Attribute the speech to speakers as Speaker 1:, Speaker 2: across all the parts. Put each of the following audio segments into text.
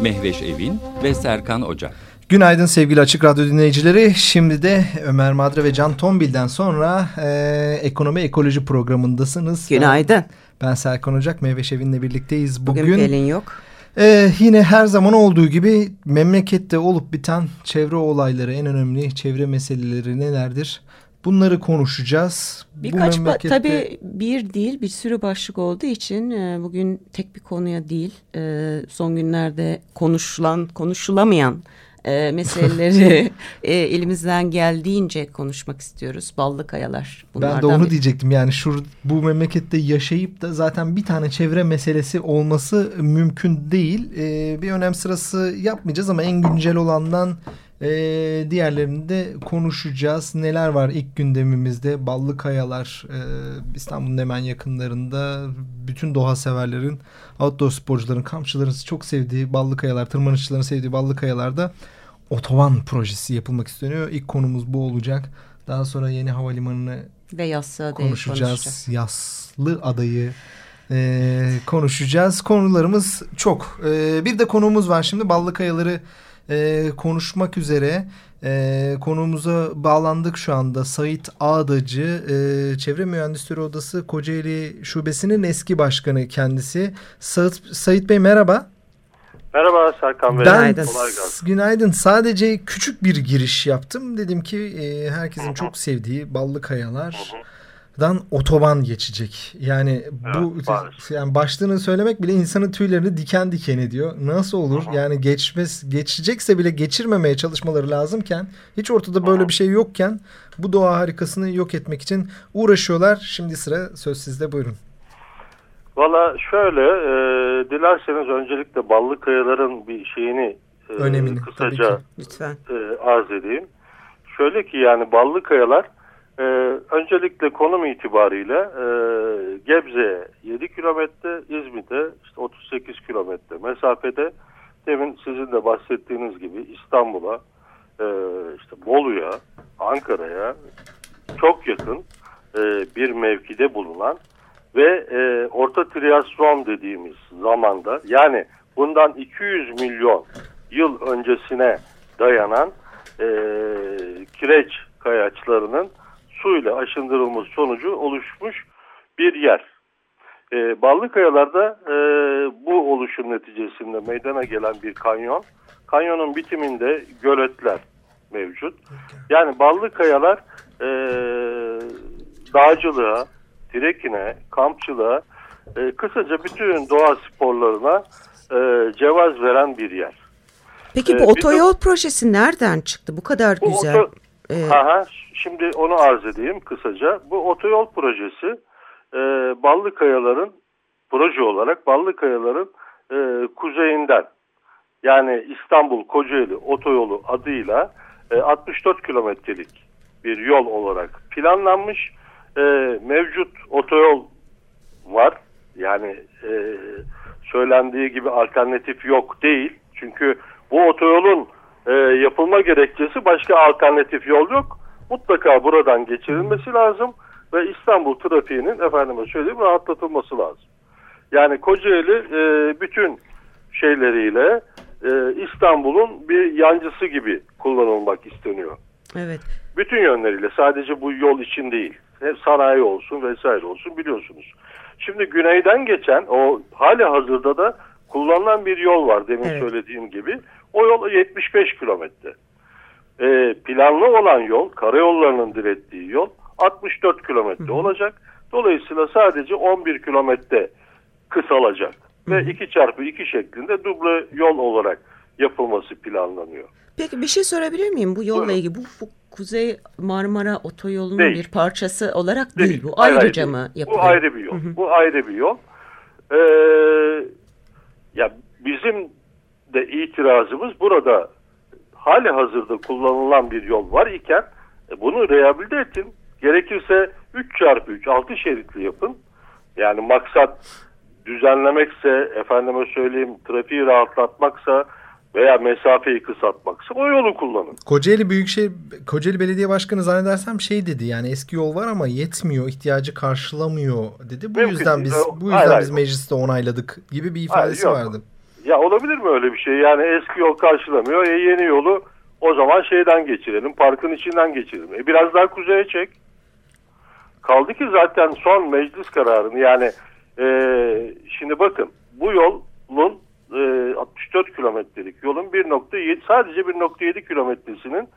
Speaker 1: Mehveş Evin ve Serkan Ocak.
Speaker 2: Günaydın sevgili Açık Radyo dinleyicileri. Şimdi de Ömer Madre ve Can Tombil'den sonra e, Ekonomi Ekoloji programındasınız.
Speaker 3: Günaydın.
Speaker 2: Ben, ben Serkan Ocak, Mehveş Evin'le birlikteyiz.
Speaker 3: Bugün, Bugün Pelin yok.
Speaker 2: E, yine her zaman olduğu gibi memlekette olup biten çevre olayları, en önemli çevre meseleleri nelerdir? Bunları konuşacağız.
Speaker 3: Birkaç Bu memlekette... tabii bir değil bir sürü başlık olduğu için e, bugün tek bir konuya değil e, son günlerde konuşulan konuşulamayan e, meseleleri e, elimizden geldiğince konuşmak istiyoruz. Ballı kayalar.
Speaker 2: Ben de onu bir... diyecektim yani şu bu memlekette yaşayıp da zaten bir tane çevre meselesi olması mümkün değil. E, bir önem sırası yapmayacağız ama en güncel olandan e, diğerlerini de konuşacağız. Neler var ilk gündemimizde? Ballı Kayalar e, İstanbul'un hemen yakınlarında bütün doğa severlerin, outdoor sporcuların, kampçıların çok sevdiği Ballı Kayalar, tırmanışçıların sevdiği Ballı Kayalar'da otoban projesi yapılmak isteniyor. İlk konumuz bu olacak. Daha sonra yeni havalimanını
Speaker 3: ve Yassı
Speaker 2: konuşacağız. Yaslı adayı e, konuşacağız. Konularımız çok. E, bir de konumuz var şimdi Ballı Kayaları e, konuşmak üzere e, konuğumuza bağlandık şu anda. Sait Ağdacı, e, Çevre Mühendisleri Odası Kocaeli Şubesi'nin eski başkanı kendisi. Sait, Sait Bey merhaba.
Speaker 4: Merhaba Serkan Bey.
Speaker 2: Ben Kolay gelsin. günaydın. Sadece küçük bir giriş yaptım. Dedim ki e, herkesin Hı -hı. çok sevdiği Ballı Kayalar. Hı -hı dan otoban geçecek. Yani bu evet, yani başlığını söylemek bile insanın tüylerini diken diken ediyor. Nasıl olur? Aha. Yani geçmez geçecekse bile geçirmemeye çalışmaları lazımken hiç ortada böyle Aha. bir şey yokken bu doğa harikasını yok etmek için uğraşıyorlar. Şimdi sıra söz sizde buyurun.
Speaker 4: Valla şöyle e, dilerseniz öncelikle Ballı Kayaların bir şeyini e, Önemini, kısaca Lütfen. E, arz edeyim. Şöyle ki yani Ballı Kayalar ee, öncelikle konum itibariyle e, Gebze 7 kilometre, İzmir'de işte 38 kilometre. Mesafede demin sizin de bahsettiğiniz gibi İstanbul'a, e, işte Bolu'ya, Ankara'ya çok yakın e, bir mevkide bulunan ve e, Orta Triasyon dediğimiz zamanda yani bundan 200 milyon yıl öncesine dayanan e, kireç kayaçlarının suyla aşındırılması sonucu oluşmuş bir yer. E, Ballı Kayalar'da e, bu oluşum neticesinde meydana gelen bir kanyon. Kanyonun bitiminde göletler mevcut. Yani Ballı Kayalar e, dağcılığa, trekine, kampçılığa, e, kısaca bütün doğa sporlarına e, cevaz veren bir yer.
Speaker 3: Peki bu ee, otoyol de, projesi nereden çıktı? Bu kadar bu güzel. Oto,
Speaker 4: ee, aha, Şimdi onu arz edeyim kısaca. Bu otoyol projesi e, Ballı Kayaların proje olarak Ballı Kayaların e, kuzeyinden yani İstanbul Kocaeli otoyolu adıyla e, 64 kilometrelik bir yol olarak planlanmış. E, mevcut otoyol var. Yani e, söylendiği gibi alternatif yok değil. Çünkü bu otoyolun e, yapılma gerekçesi başka alternatif yol yok mutlaka buradan geçirilmesi lazım ve İstanbul trafiğinin efendime söyleyeyim rahatlatılması lazım. Yani Kocaeli e, bütün şeyleriyle e, İstanbul'un bir yancısı gibi kullanılmak isteniyor.
Speaker 3: Evet.
Speaker 4: Bütün yönleriyle sadece bu yol için değil. Hep sanayi olsun vesaire olsun biliyorsunuz. Şimdi güneyden geçen o hali hazırda da kullanılan bir yol var demin evet. söylediğim gibi. O yol 75 kilometre e, planlı olan yol, karayollarının direttiği yol 64 kilometre olacak. Dolayısıyla sadece 11 kilometre kısalacak. Hı. Ve 2 çarpı 2 şeklinde duble yol olarak yapılması planlanıyor.
Speaker 3: Peki bir şey sorabilir miyim bu yolla ilgili? Bu, bu Kuzey Marmara Otoyolu'nun değil. bir parçası olarak değil. değil. Bu ayrıca hayır, mı yapılıyor?
Speaker 4: Bu ayrı bir yol. Hı hı. Bu ayrı bir yol. Ee, ya bizim de itirazımız burada hali hazırda kullanılan bir yol var iken e, bunu rehabilite etin. Gerekirse 3 çarpı 3 6 şeritli yapın. Yani maksat düzenlemekse efendime söyleyeyim trafiği rahatlatmaksa veya mesafeyi kısaltmaksa o yolu kullanın.
Speaker 2: Kocaeli Büyükşehir Kocaeli Belediye Başkanı zannedersem şey dedi yani eski yol var ama yetmiyor, ihtiyacı karşılamıyor dedi. Bu Mümkün yüzden biz bu yüzden hayır, biz mecliste onayladık gibi bir ifadesi hayır, vardı.
Speaker 4: Ya olabilir mi öyle bir şey? Yani eski yol karşılamıyor. E yeni yolu o zaman şeyden geçirelim. Parkın içinden geçirelim. E biraz daha kuzeye çek. Kaldı ki zaten son meclis kararını yani e, şimdi bakın bu yolun e, 64 kilometrelik yolun 1.7 sadece 1.7 kilometresinin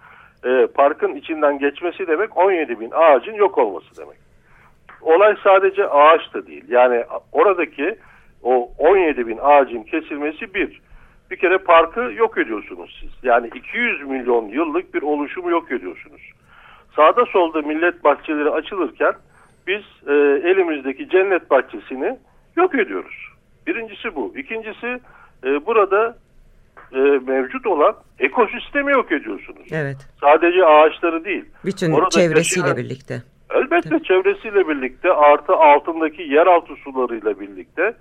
Speaker 4: e, parkın içinden geçmesi demek 17 bin ağacın yok olması demek. Olay sadece ağaç da değil. Yani oradaki o 17 bin ağacın kesilmesi bir. Bir kere parkı yok ediyorsunuz siz. Yani 200 milyon yıllık bir oluşumu yok ediyorsunuz. Sağda solda millet bahçeleri açılırken biz e, elimizdeki cennet bahçesini yok ediyoruz. Birincisi bu. İkincisi e, burada e, mevcut olan ekosistemi yok ediyorsunuz.
Speaker 3: Evet.
Speaker 4: Sadece ağaçları değil.
Speaker 3: Bütün Orada çevresiyle yaşayan, birlikte.
Speaker 4: Elbette Tabii. çevresiyle birlikte artı altındaki yeraltı sularıyla birlikte.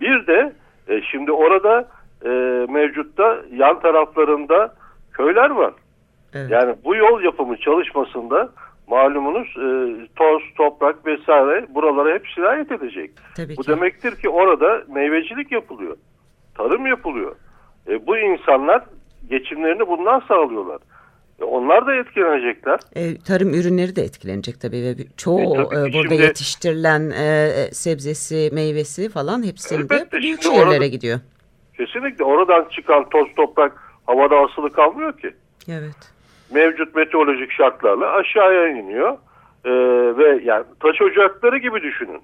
Speaker 4: Bir de e, şimdi orada e, mevcutta yan taraflarında köyler var. Evet. Yani bu yol yapımı çalışmasında malumunuz e, toz, toprak vesaire buralara hep sirayet edecek. Tabii bu ki. demektir ki orada meyvecilik yapılıyor. Tarım yapılıyor. E, bu insanlar geçimlerini bundan sağlıyorlar. E, onlar da etkilenecekler.
Speaker 3: E, tarım ürünleri de etkilenecek tabii ve çoğu e, tabii e, burada şimdi, yetiştirilen e, sebzesi, meyvesi falan hepsinde büyük şehirlere gidiyor.
Speaker 4: Kesinlikle oradan çıkan toz toprak havada asılı kalmıyor ki.
Speaker 3: Evet
Speaker 4: mevcut meteorolojik şartlarla aşağıya iniyor. Ee, ve yani taş ocakları gibi düşünün.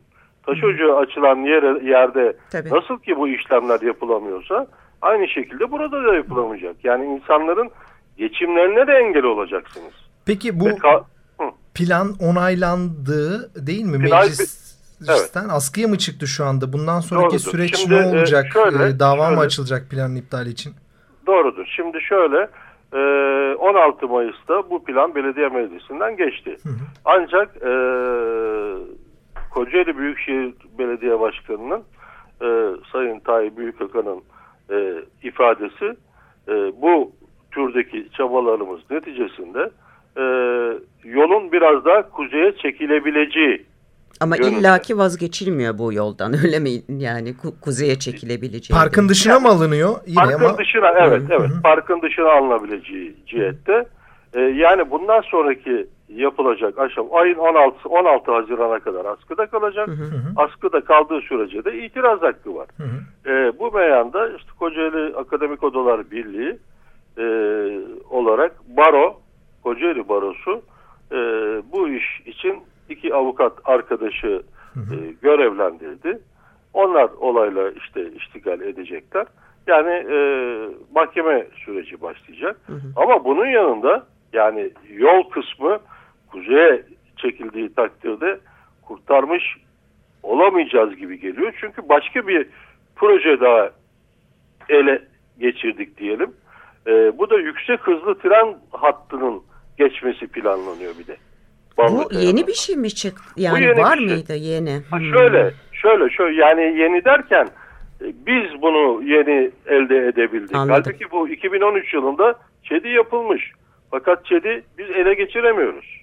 Speaker 4: Taş ocağı açılan yere, yerde Tabii. nasıl ki bu işlemler yapılamıyorsa aynı şekilde burada da yapılamayacak. Yani insanların geçimlerine de engel olacaksınız.
Speaker 2: Peki bu plan onaylandı değil mi? Plan, Meclisten evet. askıya mı çıktı şu anda? Bundan sonraki Doğrudur. süreç Şimdi, ne olacak? E, şöyle, Dava şöyle, mı açılacak planın iptali için?
Speaker 4: Doğrudur. Şimdi şöyle 16 ee, Mayıs'ta bu plan belediye meclisinden geçti. Hı hı. Ancak e, Kocaeli Büyükşehir Belediye Başkanı'nın e, Sayın Tayyip Büyükakan'ın e, ifadesi e, bu türdeki çabalarımız neticesinde e, yolun biraz daha kuzeye çekilebileceği
Speaker 3: ama Yönünde. illaki vazgeçilmiyor bu yoldan öyle mi? Yani ku kuzeye çekilebileceği.
Speaker 2: Parkın dışına yani, mı alınıyor?
Speaker 4: Yine parkın ama... dışına evet Hı -hı. evet. Parkın dışına alınabileceği cihette. Ee, yani bundan sonraki yapılacak aşam ayın 16 16 Haziran'a kadar askıda kalacak. Hı hı. Askıda kaldığı sürece de itiraz hakkı var. Hı hı. Ee, bu meyanda işte Kocaeli Akademik Odalar Birliği e, olarak baro Kocaeli Barosu e, bu iş için iki avukat arkadaşı. E, görevlendirdi. Onlar olayla işte iştigal edecekler. Yani e, mahkeme süreci başlayacak. Hı hı. Ama bunun yanında yani yol kısmı kuzeye çekildiği takdirde kurtarmış olamayacağız gibi geliyor. Çünkü başka bir proje daha ele geçirdik diyelim. E, bu da yüksek hızlı tren hattının geçmesi planlanıyor bir de.
Speaker 3: Bu yeni bir şey mi çıktı? Yani var şey. mıydı yeni?
Speaker 4: Ha, hmm. Şöyle, şöyle, şöyle yani yeni derken e, biz bunu yeni elde edebildik. Anladım. Halbuki bu 2013 yılında ÇED'i yapılmış. Fakat ÇED'i biz ele geçiremiyoruz.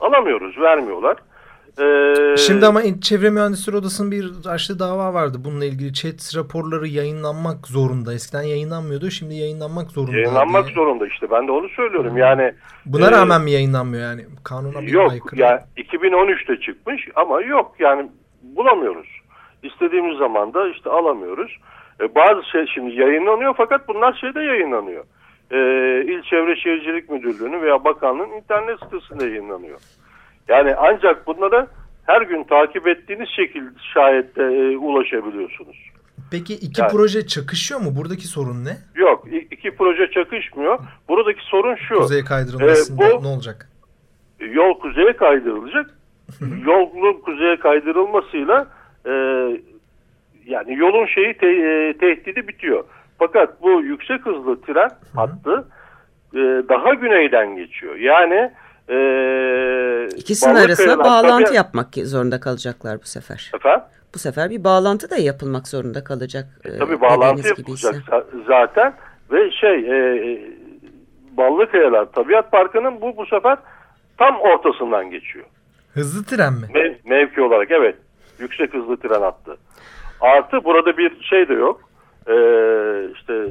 Speaker 4: Alamıyoruz, vermiyorlar.
Speaker 2: Ee, Şimdi ama Çevre Mühendisleri Odası'nın bir açtığı dava vardı. Bununla ilgili chat raporları yayınlanmak zorunda. Eskiden yayınlanmıyordu. Şimdi yayınlanmak zorunda.
Speaker 4: Yayınlanmak diye. zorunda işte. Ben de onu söylüyorum. Yani
Speaker 2: Buna e, rağmen mi yayınlanmıyor yani? Kanuna bir
Speaker 4: Yok. Aykırı. Yani 2013'te çıkmış ama yok. Yani bulamıyoruz. İstediğimiz zaman da işte alamıyoruz. E, bazı şey şimdi yayınlanıyor fakat bunlar şeyde yayınlanıyor. E, İl Çevre Şehircilik Müdürlüğü'nün veya bakanlığın internet sitesinde yayınlanıyor. Yani ancak bunlara her gün takip ettiğiniz şekilde şayet de e, ulaşabiliyorsunuz.
Speaker 2: Peki iki yani, proje çakışıyor mu? Buradaki sorun ne?
Speaker 4: Yok iki proje çakışmıyor. Buradaki sorun şu.
Speaker 2: Kuzeye kaydırılmasında e, bu, ne olacak?
Speaker 4: Yol kuzeye kaydırılacak. Yolun kuzeye kaydırılmasıyla e, yani yolun şeyi te, e, tehdidi bitiyor. Fakat bu yüksek hızlı tren hattı e, daha güneyden geçiyor. Yani e,
Speaker 3: İkisinin arasında bağlantı tabii, yapmak zorunda kalacaklar bu sefer.
Speaker 4: Efendim?
Speaker 3: Bu sefer bir bağlantı da yapılmak zorunda kalacak.
Speaker 4: E, tabii bağlantı yapılacak zaten ve şey e, Ballıkayalar Tabiat Parkı'nın bu bu sefer tam ortasından geçiyor.
Speaker 2: Hızlı tren mi?
Speaker 4: Mev, mevki olarak evet. Yüksek hızlı tren attı. Artı burada bir şey de yok. Ee, işte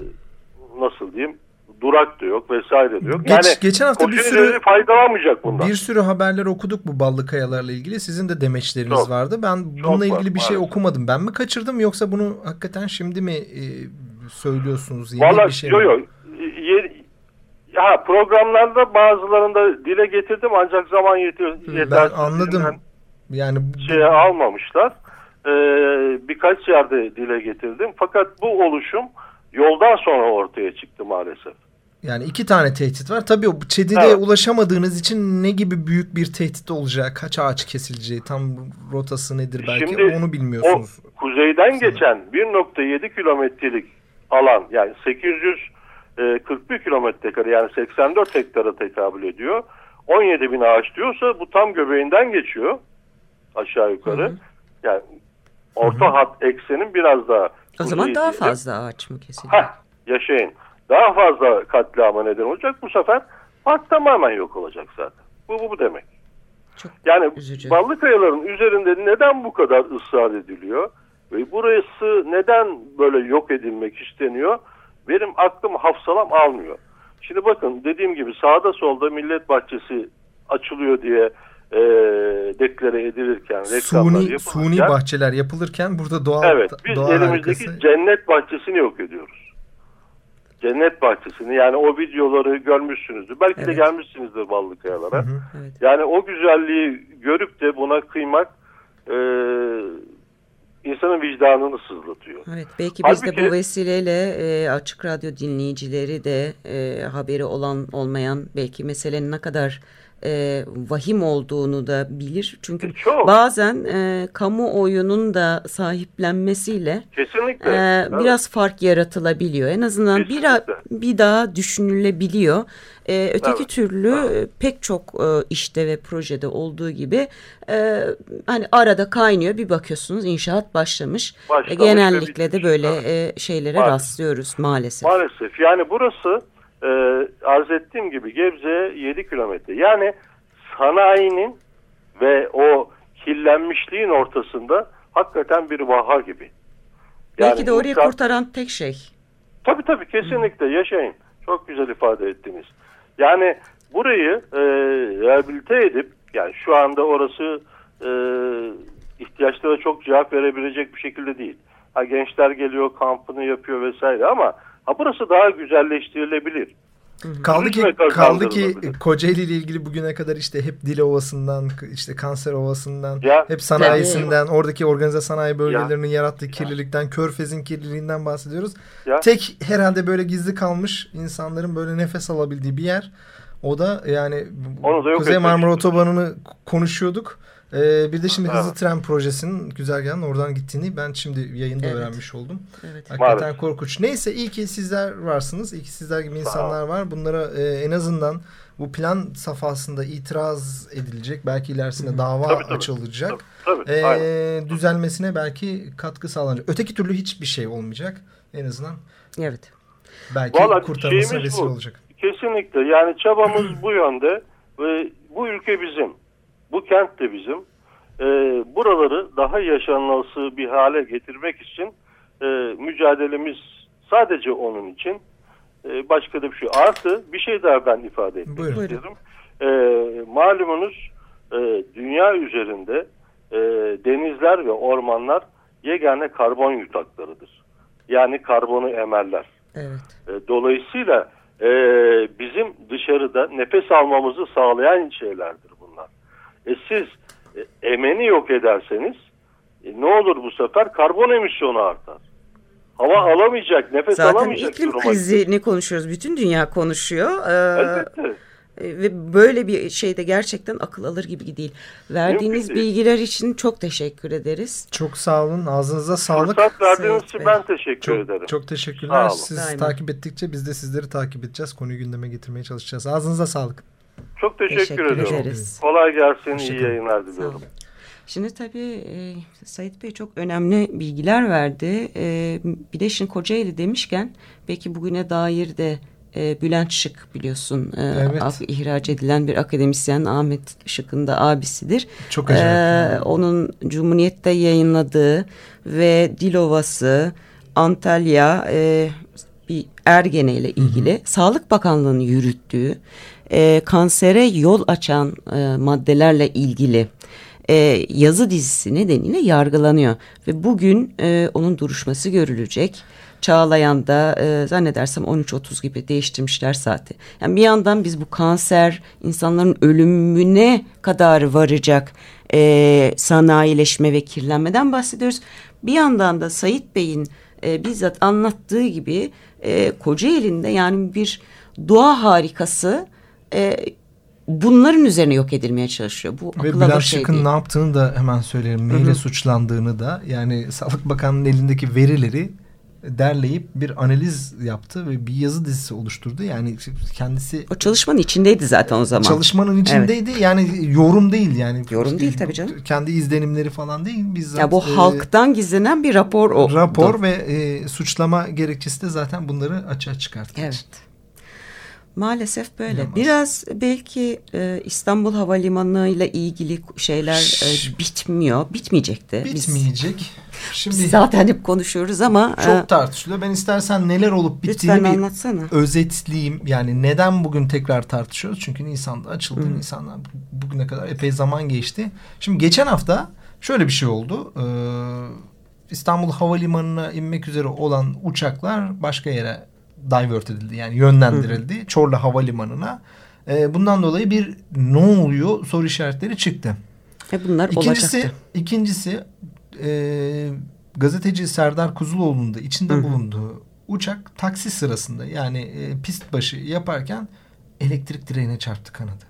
Speaker 4: nasıl diyeyim durak da yok vesaire de yok.
Speaker 2: Geç, yani geçen hafta bir sürü
Speaker 4: faydalanmayacak bundan.
Speaker 2: Bir sürü haberler okuduk bu ballı kayalarla ilgili. Sizin de demeçleriniz çok, vardı. Ben bununla ilgili var, bir şey maalesef. okumadım. Ben mi kaçırdım yoksa bunu hakikaten şimdi mi e, söylüyorsunuz?
Speaker 4: Yeni Vallahi, bir şey yok yok. Ha, programlarda bazılarında dile getirdim ancak zaman yetiyor.
Speaker 2: Ben anladım. Yani
Speaker 4: şeye almamışlar. Ee, birkaç yerde dile getirdim. Fakat bu oluşum yoldan sonra ortaya çıktı maalesef.
Speaker 2: Yani iki tane tehdit var. Tabii o Çedi'de evet. ulaşamadığınız için ne gibi büyük bir tehdit olacak? Kaç ağaç kesileceği, tam rotası nedir belki Şimdi, onu bilmiyorsunuz.
Speaker 4: O kuzeyden Sanırım. geçen 1.7 kilometrelik alan yani 841 e, kilometre kare yani 84 hektara tekabül ediyor. 17 bin ağaç diyorsa bu tam göbeğinden geçiyor aşağı yukarı. Hı hı. Yani orta hı hı. hat eksenin biraz daha
Speaker 3: o zaman daha fazla ağaç mı kesiliyor? Heh,
Speaker 4: yaşayın. Daha fazla katliama neden olacak. Bu sefer park tamamen yok olacak zaten. Bu bu, bu demek. Çok yani üzücü. Ballı kayaların üzerinde neden bu kadar ısrar ediliyor? Ve burası neden böyle yok edilmek isteniyor? Benim aklım hafsalam almıyor. Şimdi bakın dediğim gibi sağda solda millet bahçesi açılıyor diye e, deklare edilirken
Speaker 2: suni, suni bahçeler yapılırken burada doğal
Speaker 4: Evet biz doğal elimizdeki harikası... cennet bahçesini yok ediyoruz. Cennet bahçesini yani o videoları görmüşsünüzdür. Belki evet. de gelmişsinizdir Ballıkayalara. Hı hı, evet. Yani o güzelliği görüp de buna kıymak e, insanın vicdanını sızlatıyor.
Speaker 3: Evet, belki biz Halbuki, de bu vesileyle e, Açık Radyo dinleyicileri de e, haberi olan olmayan belki meselenin ne kadar e, vahim olduğunu da bilir. Çünkü e, Çok. bazen e, kamuoyunun da sahiplenmesiyle
Speaker 4: Kesinlikle.
Speaker 3: E, biraz fark yaratılabiliyor. En azından bir, bir daha düşünülebiliyor. E, öteki evet. türlü evet. pek çok e, işte ve projede olduğu gibi e, hani arada kaynıyor bir bakıyorsunuz inşaat başlamış. başlamış e, genellikle de böyle e, şeylere maalesef. rastlıyoruz maalesef.
Speaker 4: Maalesef yani burası e, arz ettiğim gibi Gebze 7 kilometre. Yani sanayinin ve o kirlenmişliğin ortasında hakikaten bir vaha gibi.
Speaker 3: Yani Belki de orayı insan... kurtaran tek şey.
Speaker 4: Tabii tabii kesinlikle yaşayın. Çok güzel ifade ettiniz. Yani burayı e, rehabilite edip yani şu anda orası e, ihtiyaçlara çok cevap verebilecek bir şekilde değil. Ha, gençler geliyor kampını yapıyor vesaire ama Ha burası daha güzelleştirilebilir.
Speaker 2: Kaldı ki kaldı ki Kocaeli ile ilgili bugüne kadar işte hep Dile Ovası'ndan işte Kanser Ovası'ndan ya, hep sanayisinden ya. oradaki organize sanayi bölgelerinin ya. yarattığı kirlilikten Körfez'in kirliliğinden bahsediyoruz. Ya. Tek herhalde böyle gizli kalmış insanların böyle nefes alabildiği bir yer. O da yani da Kuzey Marmara Otobanı'nı konuşuyorduk. Ee, bir de şimdi hızlı tren projesinin güzergahının oradan gittiğini ben şimdi yayında evet. öğrenmiş oldum. Evet. Hakikaten Maalesef. korkunç. Neyse iyi ki sizler varsınız. İyi ki sizler gibi insanlar var. Bunlara e, en azından bu plan safhasında itiraz edilecek. Belki ilerisinde dava tabii, tabii. açılacak. Tabii, tabii. Ee, düzelmesine belki katkı sağlanacak. Öteki türlü hiçbir şey olmayacak. En azından.
Speaker 3: Evet.
Speaker 2: Belki Vallahi kurtarmasına vesile olacak.
Speaker 4: Kesinlikle. Yani çabamız bu yönde ve bu ülke bizim. Bu kent de bizim. E, buraları daha yaşanması bir hale getirmek için e, mücadelemiz sadece onun için. E, başka da bir şey. Artı bir şey daha ben ifade etmek Buyurun. istiyorum. E, malumunuz e, dünya üzerinde e, denizler ve ormanlar yegane karbon yutaklarıdır. Yani karbonu emerler. Evet. E, dolayısıyla e, bizim dışarıda nefes almamızı sağlayan şeylerdir. E siz e, emeni yok ederseniz e, ne olur bu sefer? Karbon emisyonu artar. Hava alamayacak, nefes
Speaker 3: Zaten
Speaker 4: alamayacak.
Speaker 3: Zaten iklim krizini konuşuyoruz. Bütün dünya konuşuyor. Ee, Elbette. ve böyle bir şeyde gerçekten akıl alır gibi değil. Verdiğiniz bilgiler için çok teşekkür ederiz.
Speaker 2: Çok sağ olun. Ağzınıza sağlık.
Speaker 4: Fırsat verdiğiniz için ben teşekkür
Speaker 2: çok,
Speaker 4: ederim.
Speaker 2: Çok teşekkürler. Siz Daima. takip ettikçe biz de sizleri takip edeceğiz. Konuyu gündeme getirmeye çalışacağız. Ağzınıza sağlık.
Speaker 4: Çok teşekkür, teşekkür ediyorum. Ederiz. Kolay gelsin. İyi yayınlar diliyorum.
Speaker 3: Şimdi tabii e, Sait Bey çok önemli bilgiler verdi. E, bir de şimdi Kocaeli demişken belki bugüne dair de e, Bülent Şık biliyorsun e, evet. ihraç edilen bir akademisyen Ahmet Şık'ın da abisidir.
Speaker 2: Çok acayip.
Speaker 3: E, onun Cumhuriyet'te yayınladığı ve Dilovası, Antalya e, bir Ergene ile ilgili Hı-hı. Sağlık Bakanlığı'nın yürüttüğü e, kansere yol açan e, maddelerle ilgili e, yazı dizisi nedeniyle yargılanıyor. Ve bugün e, onun duruşması görülecek. Çağlayan'da e, zannedersem 13.30 gibi değiştirmişler saati. Yani bir yandan biz bu kanser insanların ölümüne kadar varacak e, sanayileşme ve kirlenmeden bahsediyoruz. Bir yandan da Sayit Bey'in e, bizzat anlattığı gibi e, Kocaeli'nde yani bir doğa harikası e, bunların üzerine yok edilmeye çalışıyor. Bu
Speaker 2: Ve Bülent şey Şık'ın ne yaptığını da hemen söyleyelim. Neyle suçlandığını da yani Sağlık Bakanı'nın elindeki verileri derleyip bir analiz yaptı ve bir yazı dizisi oluşturdu. Yani kendisi...
Speaker 3: O çalışmanın içindeydi zaten o zaman.
Speaker 2: Çalışmanın içindeydi. Evet. Yani yorum değil yani.
Speaker 3: Yorum değil tabii canım.
Speaker 2: Kendi izlenimleri falan değil. Bizzat,
Speaker 3: ya bu e, halktan gizlenen bir rapor o.
Speaker 2: Rapor ve e, suçlama gerekçesi de zaten bunları açığa çıkarttı.
Speaker 3: Evet. Maalesef böyle. Yalnız. Biraz belki e, İstanbul Havalimanı ile ilgili şeyler e, bitmiyor. Bitmeyecek de.
Speaker 2: Bitmeyecek. Biz,
Speaker 3: Şimdi Biz zaten hep konuşuyoruz ama.
Speaker 2: Çok e, tartışılıyor. Ben istersen neler olup bittiğini bir anlatsana. özetleyeyim. Yani neden bugün tekrar tartışıyoruz? Çünkü Nisan'da açıldı. Hmm. Nisan'dan bugüne kadar epey zaman geçti. Şimdi geçen hafta şöyle bir şey oldu. Ee, İstanbul Havalimanı'na inmek üzere olan uçaklar başka yere divert edildi yani yönlendirildi. Hı. Çorlu Havalimanı'na. E, bundan dolayı bir ne oluyor soru işaretleri çıktı.
Speaker 3: E bunlar
Speaker 2: ikincisi,
Speaker 3: olacaktı.
Speaker 2: İkincisi e, gazeteci Serdar Kuzuloğlu'nun da içinde Hı. bulunduğu uçak taksi sırasında yani e, pist başı yaparken elektrik direğine çarptı kanadı.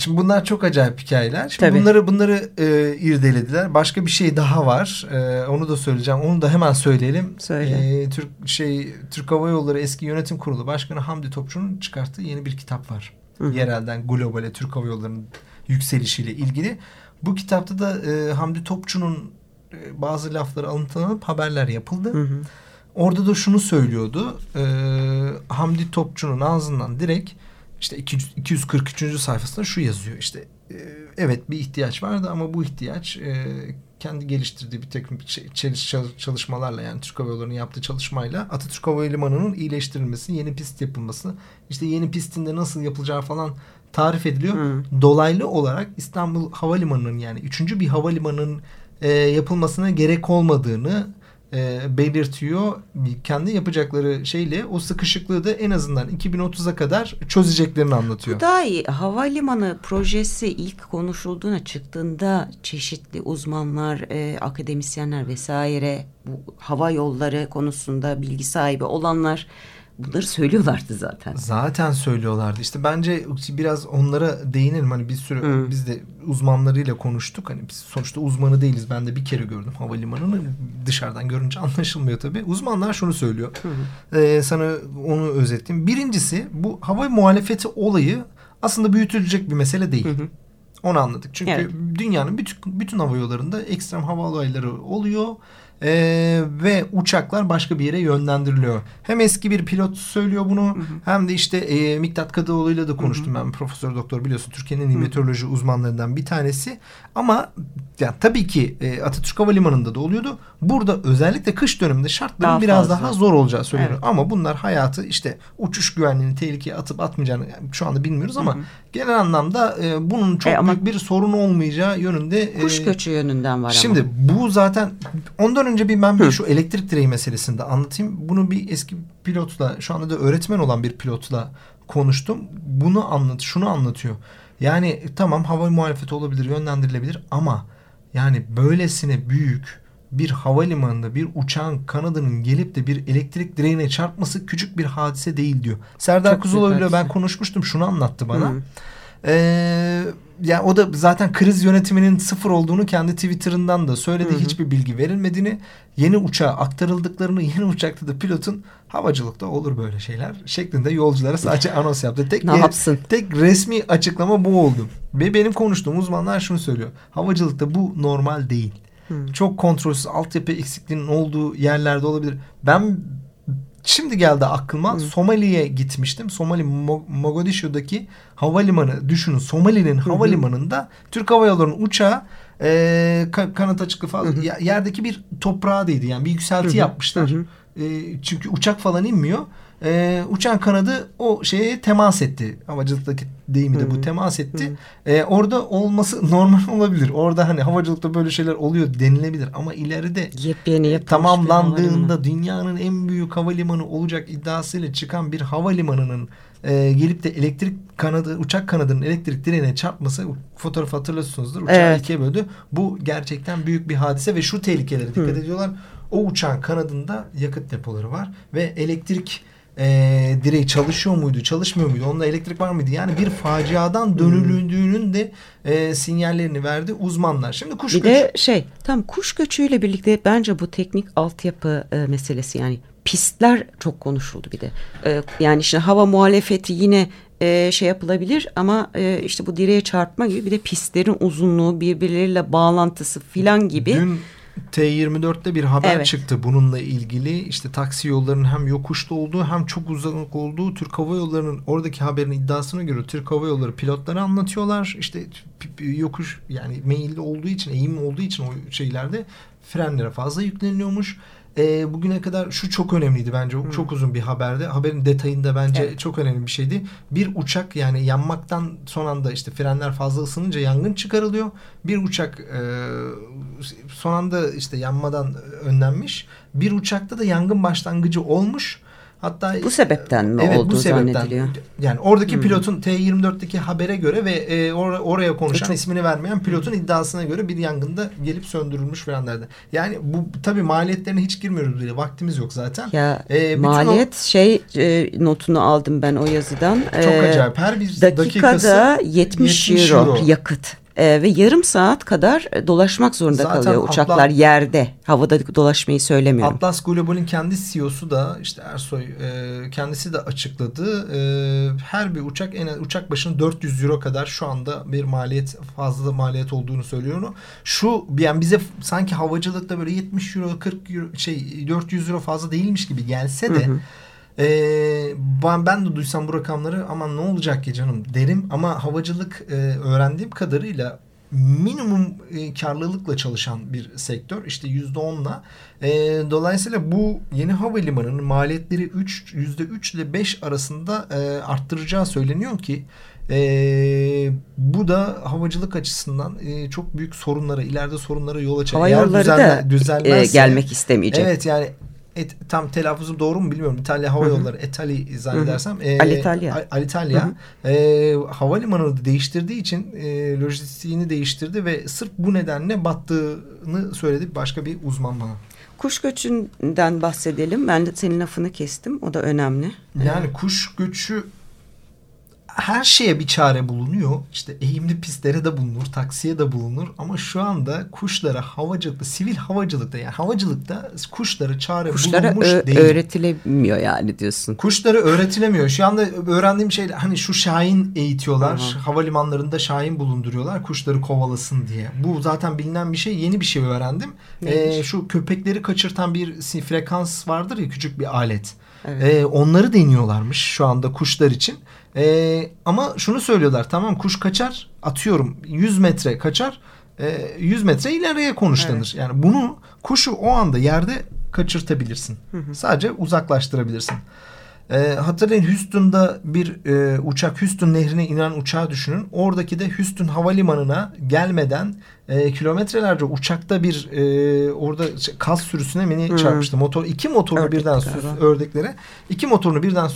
Speaker 2: Şimdi bunlar çok acayip hikayeler. Şimdi Tabii. bunları bunları e, irdelediler. Başka bir şey daha var. E, onu da söyleyeceğim. Onu da hemen söyleyelim.
Speaker 3: Söyle.
Speaker 2: E, Türk şey Türk Hava Yolları eski yönetim kurulu başkanı Hamdi Topçu'nun çıkarttığı yeni bir kitap var. Hı -hı. Yerelden globale Türk Hava Yolları'nın yükselişiyle ilgili. Bu kitapta da e, Hamdi Topçu'nun e, bazı lafları alıntılanıp haberler yapıldı. Hı hı. Orada da şunu söylüyordu. E, Hamdi Topçu'nun ağzından direkt işte 243. sayfasında şu yazıyor işte e, evet bir ihtiyaç vardı ama bu ihtiyaç e, kendi geliştirdiği bir takım çalışmalarla yani Türk Hava Yolları'nın yaptığı çalışmayla Atatürk Havalimanı'nın iyileştirilmesi, yeni pist yapılması, işte yeni pistinde nasıl yapılacağı falan tarif ediliyor. Hmm. Dolaylı olarak İstanbul Havalimanı'nın yani üçüncü bir havalimanının e, yapılmasına gerek olmadığını e, belirtiyor. Kendi yapacakları şeyle o sıkışıklığı da en azından 2030'a kadar çözeceklerini anlatıyor.
Speaker 3: Bu daha iyi. Havalimanı projesi ilk konuşulduğuna çıktığında çeşitli uzmanlar, e, akademisyenler vesaire bu hava yolları konusunda bilgi sahibi olanlar bunları söylüyorlardı zaten.
Speaker 2: Zaten söylüyorlardı. İşte bence biraz onlara değinelim. Hani bir sürü hmm. biz de uzmanlarıyla konuştuk. Hani biz sonuçta uzmanı değiliz. Ben de bir kere gördüm havalimanını. Dışarıdan görünce anlaşılmıyor tabii. Uzmanlar şunu söylüyor. Hmm. Ee, sana onu özetleyeyim. Birincisi bu hava muhalefeti olayı aslında büyütülecek bir mesele değil. Hmm. Onu anladık. Çünkü evet. dünyanın bütün, bütün hava yollarında ekstrem hava olayları oluyor ee, ve uçaklar başka bir yere yönlendiriliyor. Hem eski bir pilot söylüyor bunu hı hı. hem de işte e, Miktat Kadıoğlu'yla da konuştum hı hı. ben. Profesör doktor biliyorsun Türkiye'nin meteoroloji uzmanlarından bir tanesi. Ama yani tabii ki e, Atatürk Havalimanı'nda da oluyordu. Burada özellikle kış döneminde şartların daha biraz fazla. daha zor olacağı söyleniyor. Evet. Ama bunlar hayatı işte uçuş güvenliğini tehlikeye atıp atmayacağını yani şu anda bilmiyoruz ama hı hı. genel anlamda e, bunun çok e, ama büyük bir sorun olmayacağı yönünde.
Speaker 3: Kuş e, göçü yönünden var
Speaker 2: şimdi, ama. Şimdi bu zaten ondan önce bir ben bir Hı. şu elektrik direği meselesini de anlatayım. Bunu bir eski pilotla şu anda da öğretmen olan bir pilotla konuştum. Bunu anlat, şunu anlatıyor. Yani tamam hava muhalefeti olabilir, yönlendirilebilir ama yani böylesine büyük bir havalimanında bir uçağın kanadının gelip de bir elektrik direğine çarpması küçük bir hadise değil diyor. Serdar Kuzuloğlu ile ben konuşmuştum şunu anlattı bana. Hı. Ee, yani o da zaten kriz yönetiminin sıfır olduğunu kendi Twitter'ından da söyledi. Hı hı. Hiçbir bilgi verilmediğini, yeni uçağa aktarıldıklarını, yeni uçakta da pilotun havacılıkta olur böyle şeyler şeklinde yolculara sadece anons yaptı. Tek
Speaker 3: ne yapsın?
Speaker 2: Tek resmi açıklama bu oldu. Ve benim konuştuğum uzmanlar şunu söylüyor. Havacılıkta bu normal değil. Hı. Çok kontrolsüz altyapı eksikliğinin olduğu yerlerde olabilir. Ben Şimdi geldi aklıma Hı. Somali'ye gitmiştim. Somali Mogadishu'daki havalimanı düşünün. Somali'nin havalimanında Türk Hava Yolları'nın uçağı e, kanat açıklı falan hı yerdeki bir toprağa değdi. Yani bir yükselti hı yapmışlar. Hı. E, çünkü uçak falan inmiyor e, uçan kanadı o şeye temas etti. Havacılıktaki deyimi de bu temas etti. E, orada olması normal olabilir. Orada hani havacılıkta böyle şeyler oluyor denilebilir. Ama ileride
Speaker 3: Yepyeni
Speaker 2: tamamlandığında dünyanın en büyük havalimanı olacak iddiasıyla çıkan bir havalimanının e, gelip de elektrik kanadı, uçak kanadının elektrik direğine çarpması fotoğraf hatırlıyorsunuzdur. Uçağı evet. ikiye böldü. Bu gerçekten büyük bir hadise ve şu tehlikelere dikkat Hı. ediyorlar. O uçağın kanadında yakıt depoları var ve elektrik e, direği çalışıyor muydu, çalışmıyor muydu, onda elektrik var mıydı? Yani bir faciadan dönüldüğünün de e, sinyallerini verdi uzmanlar. Şimdi kuş
Speaker 3: bir göçü. de şey tam kuş göçüyle birlikte bence bu teknik altyapı e, meselesi yani pistler çok konuşuldu bir de. E, yani işte hava muhalefeti yine e, şey yapılabilir ama e, işte bu direğe çarpma gibi bir de pistlerin uzunluğu birbirleriyle bağlantısı filan gibi.
Speaker 2: Dün T24'te bir haber evet. çıktı bununla ilgili. İşte taksi yollarının hem yokuşta olduğu hem çok uzak olduğu Türk Hava Yolları'nın oradaki haberin iddiasına göre Türk Hava Yolları pilotları anlatıyorlar. İşte yokuş yani meyilli olduğu için, eğim olduğu için o şeylerde frenlere fazla yükleniliyormuş e, bugüne kadar şu çok önemliydi bence. Hmm. Çok uzun bir haberde. Haberin detayında bence evet. çok önemli bir şeydi. Bir uçak yani yanmaktan son anda işte frenler fazla ısınınca yangın çıkarılıyor. Bir uçak e, son anda işte yanmadan önlenmiş. Bir uçakta da yangın başlangıcı olmuş Hatta
Speaker 3: bu sebepten mi evet, olduğu bu sebepten, zannediliyor?
Speaker 2: Yani oradaki hmm. pilotun T24'teki habere göre ve e, or oraya konuşan çok... ismini vermeyen pilotun iddiasına göre bir yangında gelip söndürülmüş falanlarda. Yani bu tabii maliyetlerine hiç girmiyoruz bile. Vaktimiz yok zaten.
Speaker 3: Ya ee, maliyet o... şey e, notunu aldım ben o yazıdan.
Speaker 2: Çok ee, acayip. Her bir dakikada
Speaker 3: dakikası 70, 70 euro, euro yakıt e, ve yarım saat kadar e, dolaşmak zorunda Zaten kalıyor uçaklar Atlas, yerde. Havada dolaşmayı söylemiyorum.
Speaker 2: Atlas Global'in kendi CEO'su da işte Ersoy e, kendisi de açıkladı. E, her bir uçak en az uçak başına 400 euro kadar şu anda bir maliyet fazla maliyet olduğunu söylüyor. Şu yani bize sanki havacılıkta böyle 70 euro 40 euro şey 400 euro fazla değilmiş gibi gelse de hı hı. Ee, ben, ben de duysam bu rakamları aman ne olacak ki canım derim ama havacılık e, öğrendiğim kadarıyla minimum e, karlılıkla çalışan bir sektör işte yüzde onla e, dolayısıyla bu yeni havalimanının maliyetleri 3 yüzde 3 ile 5 arasında e, arttıracağı söyleniyor ki e, bu da havacılık açısından e, çok büyük sorunlara ileride sorunlara yol açar.
Speaker 3: Hava yolları da e, gelmek istemeyecek.
Speaker 2: Evet yani et, tam telaffuzum doğru mu bilmiyorum. İtalya Hava Yolları Etali zannedersem.
Speaker 3: E, Alitalia.
Speaker 2: Alitalia. E, havalimanını da değiştirdiği için e, lojistiğini değiştirdi ve sırf bu nedenle battığını söyledi başka bir uzman bana.
Speaker 3: Kuş göçünden bahsedelim. Ben de senin lafını kestim. O da önemli.
Speaker 2: Yani kuş göçü her şeye bir çare bulunuyor. İşte eğimli pistlere de bulunur, taksiye de bulunur. Ama şu anda kuşlara havacılıkta, sivil havacılıkta yani havacılıkta kuşlara çare kuşlara bulunmuş değil.
Speaker 3: öğretilemiyor yani diyorsun.
Speaker 2: Kuşlara öğretilemiyor. Şu anda öğrendiğim şey hani şu şahin eğitiyorlar. Aha. Havalimanlarında şahin bulunduruyorlar kuşları kovalasın diye. Bu zaten bilinen bir şey. Yeni bir şey öğrendim. Ee, şu köpekleri kaçırtan bir frekans vardır ya küçük bir alet. Evet. Ee, onları deniyorlarmış şu anda kuşlar için. Ee, ama şunu söylüyorlar tamam kuş kaçar atıyorum 100 metre kaçar e, 100 metre ileriye konuşlanır. Evet. Yani bunu kuşu o anda yerde kaçırtabilirsin. Hı hı. Sadece uzaklaştırabilirsin. E, hatırlayın Houston'da bir e, uçak Houston nehrine inen uçağı düşünün. Oradaki de Houston havalimanına gelmeden e, kilometrelerce uçakta bir e, orada kas sürüsüne mini çarpmıştı. Motor iki motorunu Ördekler birden ördekleri iki motorunu birden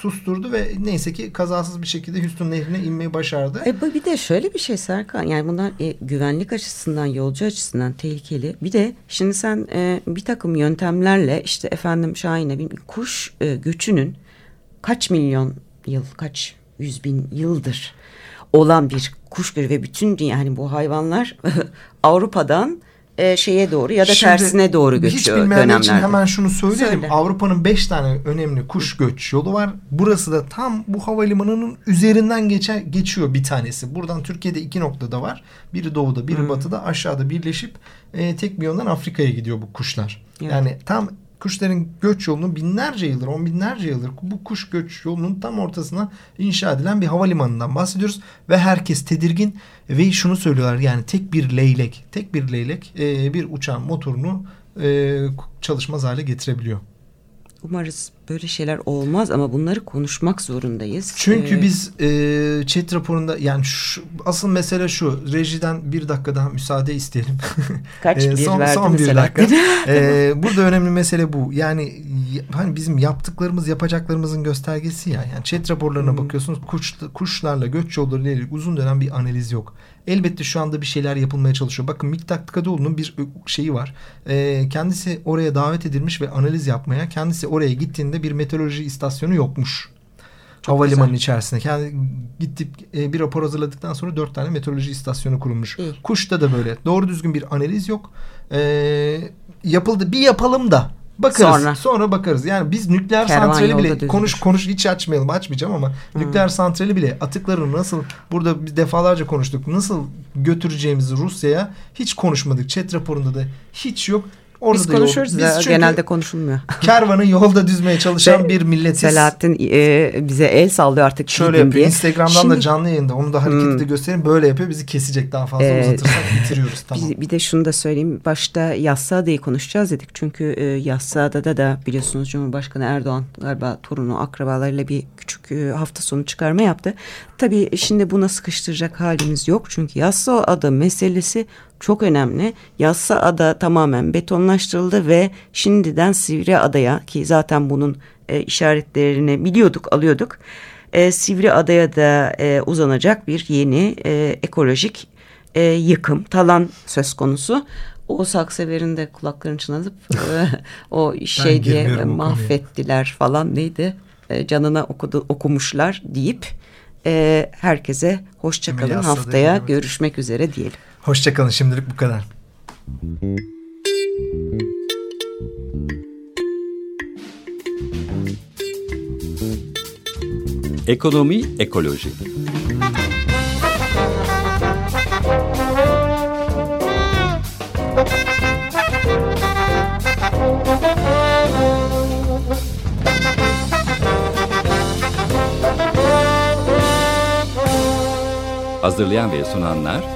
Speaker 2: susturdu ve neyse ki kazasız bir şekilde Houston Nehri'ne inmeyi başardı.
Speaker 3: E, bir de şöyle bir şey Serkan yani bunlar e, güvenlik açısından yolcu açısından tehlikeli. Bir de şimdi sen e, bir takım yöntemlerle işte efendim Şahin'e kuş e, göçünün kaç milyon yıl kaç yüz bin yıldır olan bir kuş göçü ve bütün dünya yani bu hayvanlar Avrupa'dan e, şeye doğru ya da Şimdi, tersine doğru göçüyor
Speaker 2: hiç bilmeyenler için hemen şunu söyleyelim. Söyle. Avrupa'nın beş tane önemli kuş göç yolu var. Burası da tam bu havalimanının üzerinden geçe, geçiyor bir tanesi. Buradan Türkiye'de iki noktada var. Biri doğuda biri hmm. batıda aşağıda birleşip e, tek bir yoldan Afrika'ya gidiyor bu kuşlar. Evet. Yani tam kuşların göç yolunun binlerce yıldır, on binlerce yıldır bu kuş göç yolunun tam ortasına inşa edilen bir havalimanından bahsediyoruz. Ve herkes tedirgin ve şunu söylüyorlar yani tek bir leylek, tek bir leylek e, bir uçağın motorunu e, çalışmaz hale getirebiliyor.
Speaker 3: Umarız böyle şeyler olmaz ama bunları konuşmak zorundayız.
Speaker 2: Çünkü ee, biz e, chat raporunda yani şu, asıl mesele şu rejiden bir dakika daha müsaade isteyelim.
Speaker 3: Kaç e, bir son, verdi son
Speaker 2: bir dakika. e, burada önemli mesele bu. Yani hani bizim yaptıklarımız yapacaklarımızın göstergesi ya. Yani chat raporlarına hmm. bakıyorsunuz kuş, kuşlarla göç yolları ile ilgili uzun dönem bir analiz yok. Elbette şu anda bir şeyler yapılmaya çalışıyor. Bakın Miktat Kadıoğlu'nun bir şeyi var. E, kendisi oraya davet edilmiş ve analiz yapmaya. Kendisi oraya gittiğinde bir meteoroloji istasyonu yokmuş. Çok havalimanının güzel. içerisinde. Kendi gidip e, bir rapor hazırladıktan sonra dört tane meteoroloji istasyonu kurulmuş. İyi. Kuş'ta da böyle. Doğru düzgün bir analiz yok. E, yapıldı. Bir yapalım da Bakarız. Sonra. Sonra bakarız. Yani biz nükleer Kervan santrali bile konuş konuş hiç açmayalım açmayacağım ama hmm. nükleer santrali bile atıkları nasıl burada biz defalarca konuştuk. Nasıl götüreceğimizi Rusya'ya hiç konuşmadık. Chat raporunda da hiç yok.
Speaker 3: Orada Biz konuşuyoruz da genelde konuşulmuyor.
Speaker 2: Kervanı yolda düzmeye çalışan bir milletiz.
Speaker 3: Selahattin e, bize el sallıyor artık.
Speaker 2: Şöyle yapıyor. Diye. Instagram'dan Şimdi, da canlı yayında onu da hareketi hmm, de göstereyim. Böyle yapıyor. Bizi kesecek daha fazla e, uzatırsak bitiriyoruz. Tamam.
Speaker 3: Bir, bir de şunu da söyleyeyim. Başta Yassıada'yı konuşacağız dedik. Çünkü e, Yassıada'da da biliyorsunuz Cumhurbaşkanı Erdoğan galiba torunu akrabalarıyla bir küçük e, hafta sonu çıkarma yaptı. Tabii şimdi buna sıkıştıracak halimiz yok. Çünkü Yassıada meselesi çok önemli. Yassa ada tamamen betonlaştırıldı ve şimdiden Sivri Adaya ki zaten bunun e, işaretlerini biliyorduk, alıyorduk. E, Sivri Adaya da e, uzanacak bir yeni e, ekolojik e, yıkım, talan söz konusu. O sakseverin de kulaklarını çınlatıp e, o şey diye mahvettiler falan neydi? E, canına okudu, okumuşlar deyip e, herkese hoşçakalın haftaya görüşmek üzere diyelim.
Speaker 2: Hoşçakalın şimdilik bu kadar.
Speaker 1: Ekonomi Ekoloji Hazırlayan ve sunanlar